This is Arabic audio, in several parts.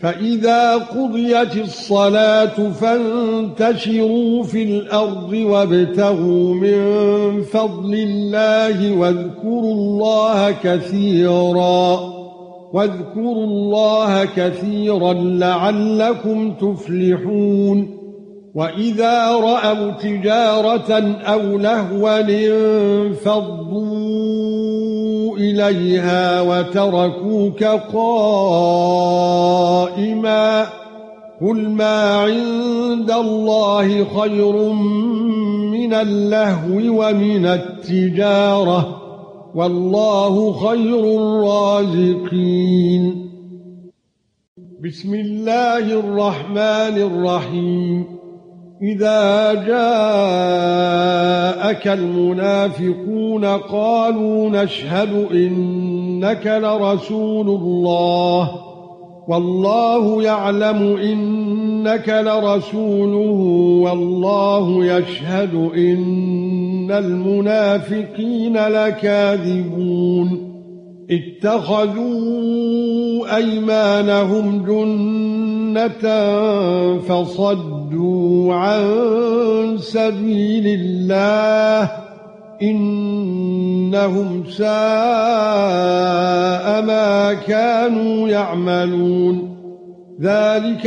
فَإِذَا قُضِيَتِ الصَّلَاةُ فَانتَشِرُوا فِي الْأَرْضِ وَابْتَغُوا مِن فَضْلِ اللَّهِ وَاذْكُرُوا اللَّهَ كَثِيرًا وَاذْكُرُوا اللَّهَ كَثِيرًا لَّعَلَّكُمْ تُفْلِحُونَ. وَإِذَا رَأَوْا تِجَارَةً أَوْ لَهْوًا انفَضُّوا إِلَيْهَا وَتَرَكُوكَ قَائِمًا قُلْ مَا عِندَ اللَّهِ خَيْرٌ مِنَ اللَّهْوِ وَمِنَ التِّجَارَةِ وَاللَّهُ خَيْرُ الرَّازِقِينَ. بِسْمِ اللَّهِ الرَّحْمَنِ الرَّحِيمِ. إذا جاءك المنافقون قالوا نشهد إنك لرسول الله والله يعلم إنك لرسوله والله يشهد إن المنافقين لكاذبون اتخذوا أيمانهم جنة فصدوا عن سبيل الله إنهم ساء ما كانوا يعملون. ذلك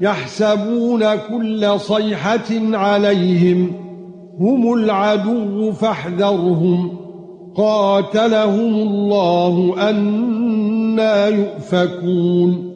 يحسبون كل صيحة عليهم هم العدو فاحذرهم. قاتلهم الله أنا يؤفكون.